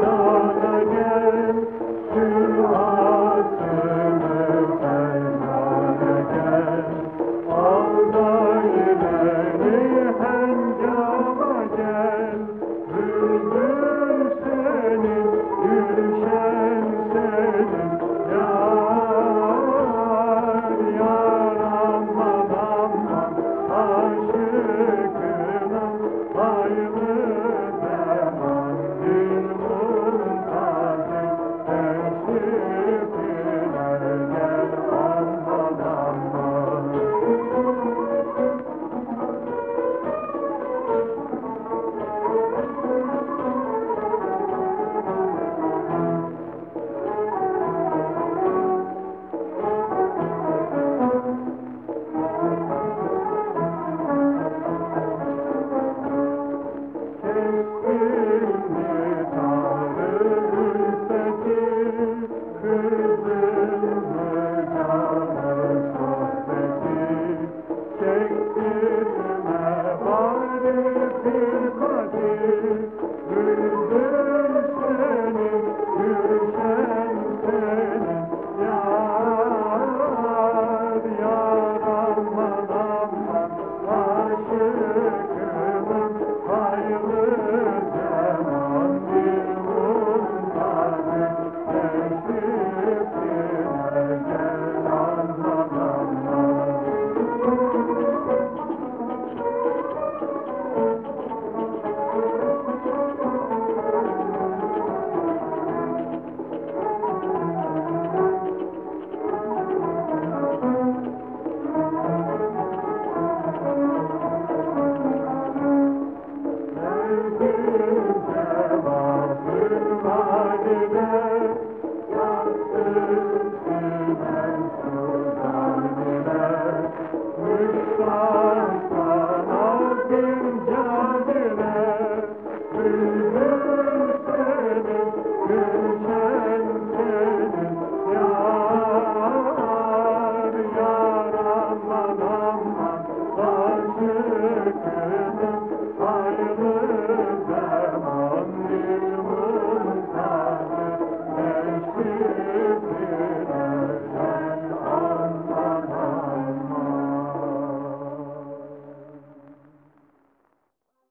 Senhor.